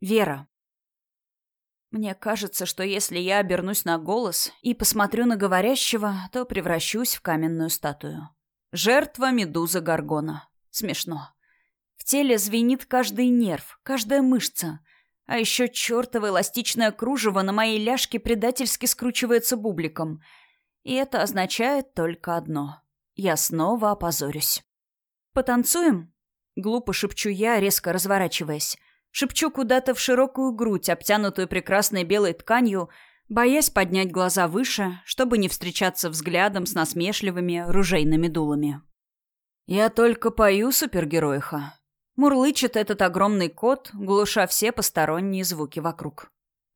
Вера. Мне кажется, что если я обернусь на голос и посмотрю на говорящего, то превращусь в каменную статую. Жертва медуза Гаргона. Смешно. В теле звенит каждый нерв, каждая мышца. А еще чертово эластичное кружево на моей ляжке предательски скручивается бубликом. И это означает только одно. Я снова опозорюсь. «Потанцуем?» Глупо шепчу я, резко разворачиваясь. Шепчу куда-то в широкую грудь, обтянутую прекрасной белой тканью, боясь поднять глаза выше, чтобы не встречаться взглядом с насмешливыми ружейными дулами. «Я только пою, супергероиха», — мурлычет этот огромный кот, глуша все посторонние звуки вокруг.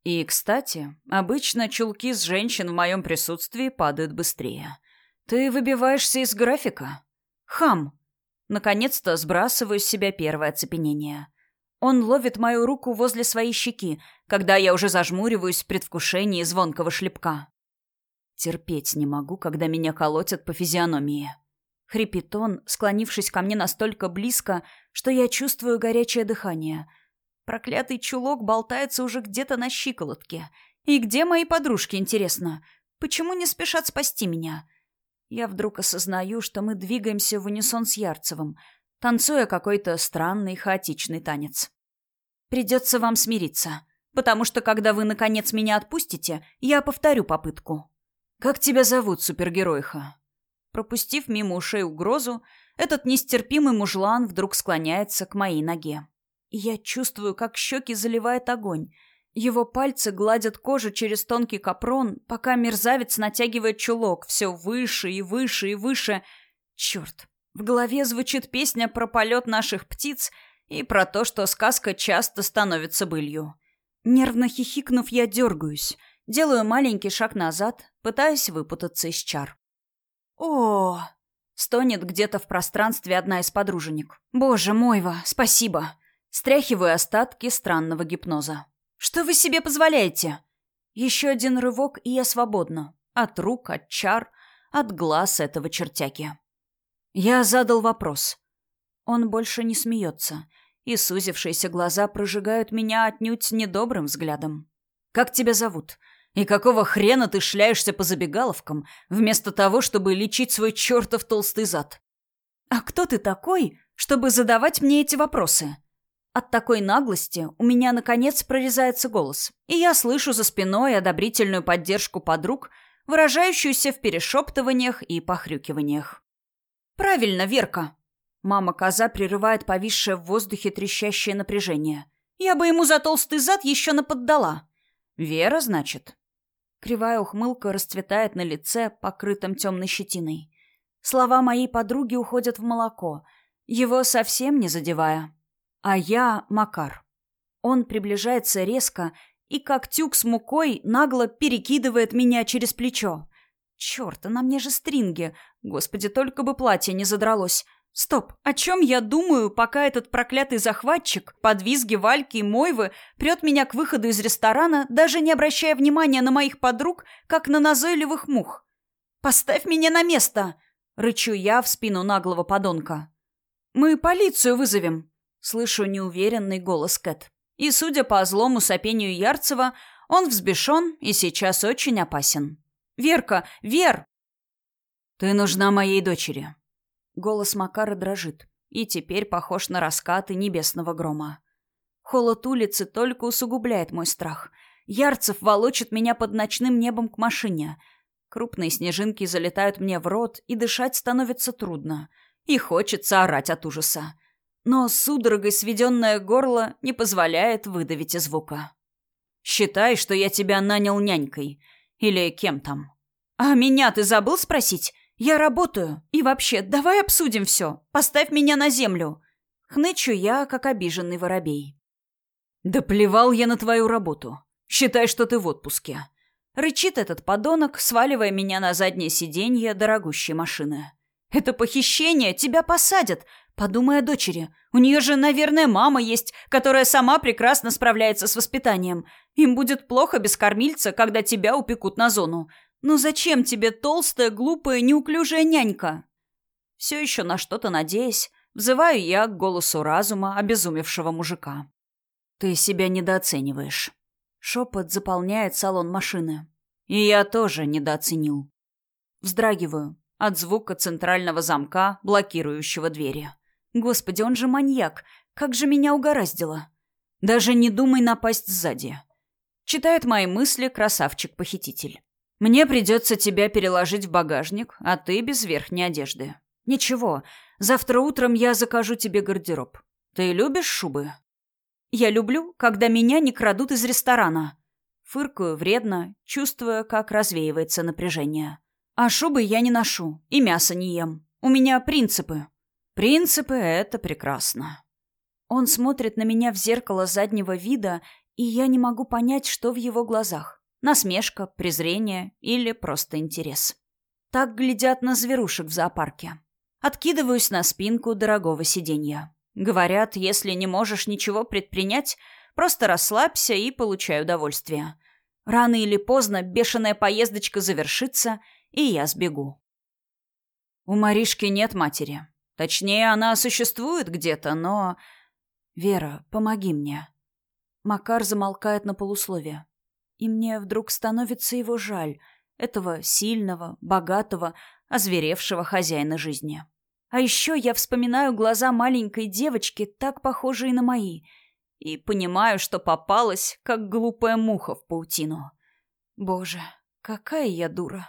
И, кстати, обычно чулки с женщин в моем присутствии падают быстрее. Ты выбиваешься из графика. Хам! Наконец-то сбрасываю с себя первое оцепенение. Он ловит мою руку возле своей щеки, когда я уже зажмуриваюсь в предвкушении звонкого шлепка. Терпеть не могу, когда меня колотят по физиономии. Хрипит он, склонившись ко мне настолько близко, что я чувствую горячее дыхание. Проклятый чулок болтается уже где-то на щиколотке. И где мои подружки, интересно? Почему не спешат спасти меня? Я вдруг осознаю, что мы двигаемся в унисон с Ярцевым — танцуя какой-то странный хаотичный танец. Придется вам смириться, потому что когда вы, наконец, меня отпустите, я повторю попытку. Как тебя зовут, супергеройха? Пропустив мимо ушей угрозу, этот нестерпимый мужлан вдруг склоняется к моей ноге. я чувствую, как щеки заливает огонь. Его пальцы гладят кожу через тонкий капрон, пока мерзавец натягивает чулок все выше и выше и выше. Черт, в голове звучит песня про полет наших птиц и про то, что сказка часто становится былью. Нервно хихикнув, я дергаюсь, делаю маленький шаг назад, пытаясь выпутаться из чар. О, стонет где-то в пространстве одна из подруженек. Боже мойва, спасибо. Стряхиваю остатки странного гипноза. Что вы себе позволяете? Еще один рывок, и я свободна. От рук, от чар, от глаз этого чертяки. Я задал вопрос. Он больше не смеется, и сузившиеся глаза прожигают меня отнюдь недобрым взглядом. «Как тебя зовут? И какого хрена ты шляешься по забегаловкам, вместо того, чтобы лечить свой чертов толстый зад?» «А кто ты такой, чтобы задавать мне эти вопросы?» От такой наглости у меня, наконец, прорезается голос, и я слышу за спиной одобрительную поддержку подруг, выражающуюся в перешептываниях и похрюкиваниях. «Правильно, Верка!» Мама-коза прерывает повисшее в воздухе трещащее напряжение. «Я бы ему за толстый зад еще наподдала!» «Вера, значит?» Кривая ухмылка расцветает на лице, покрытом темной щетиной. Слова моей подруги уходят в молоко, его совсем не задевая. А я — Макар. Он приближается резко и, как тюк с мукой, нагло перекидывает меня через плечо. Черт, а на мне же стринги. Господи, только бы платье не задралось. Стоп, о чем я думаю, пока этот проклятый захватчик, под визги Вальки и Мойвы, прет меня к выходу из ресторана, даже не обращая внимания на моих подруг, как на назойливых мух? «Поставь меня на место!» — рычу я в спину наглого подонка. «Мы полицию вызовем!» — слышу неуверенный голос Кэт. И, судя по злому сопению Ярцева, он взбешен и сейчас очень опасен. Верка! Вер!» «Ты нужна моей дочери». Голос Макара дрожит и теперь похож на раскаты небесного грома. Холод улицы только усугубляет мой страх. Ярцев волочит меня под ночным небом к машине. Крупные снежинки залетают мне в рот, и дышать становится трудно. И хочется орать от ужаса. Но судорогой сведенное горло не позволяет выдавить и звука. «Считай, что я тебя нанял нянькой. Или кем там? А меня ты забыл спросить? Я работаю. И вообще, давай обсудим все. Поставь меня на землю. Хнычу я, как обиженный воробей. Да плевал я на твою работу. Считай, что ты в отпуске. Рычит этот подонок, сваливая меня на заднее сиденье дорогущей машины. Это похищение, тебя посадят. Подумай о дочери. У нее же, наверное, мама есть, которая сама прекрасно справляется с воспитанием. Им будет плохо без кормильца, когда тебя упекут на зону. Ну зачем тебе толстая, глупая, неуклюжая нянька? Все еще на что-то надеясь, взываю я к голосу разума обезумевшего мужика. Ты себя недооцениваешь. Шепот заполняет салон машины. И я тоже недооценил. Вздрагиваю от звука центрального замка, блокирующего двери. Господи, он же маньяк. Как же меня угораздило. Даже не думай напасть сзади. Читает мои мысли красавчик-похититель. Мне придется тебя переложить в багажник, а ты без верхней одежды. Ничего, завтра утром я закажу тебе гардероб. Ты любишь шубы? Я люблю, когда меня не крадут из ресторана. Фыркаю вредно, чувствуя, как развеивается напряжение. А шубы я не ношу, и мясо не ем. У меня принципы. Принципы — это прекрасно. Он смотрит на меня в зеркало заднего вида, и я не могу понять, что в его глазах. Насмешка, презрение или просто интерес. Так глядят на зверушек в зоопарке. Откидываюсь на спинку дорогого сиденья. Говорят, если не можешь ничего предпринять, просто расслабься и получай удовольствие. Рано или поздно бешеная поездочка завершится, и я сбегу. У Маришки нет матери. Точнее, она существует где-то, но... Вера, помоги мне. Макар замолкает на полусловие и мне вдруг становится его жаль, этого сильного, богатого, озверевшего хозяина жизни. А еще я вспоминаю глаза маленькой девочки, так похожие на мои, и понимаю, что попалась, как глупая муха в паутину. Боже, какая я дура.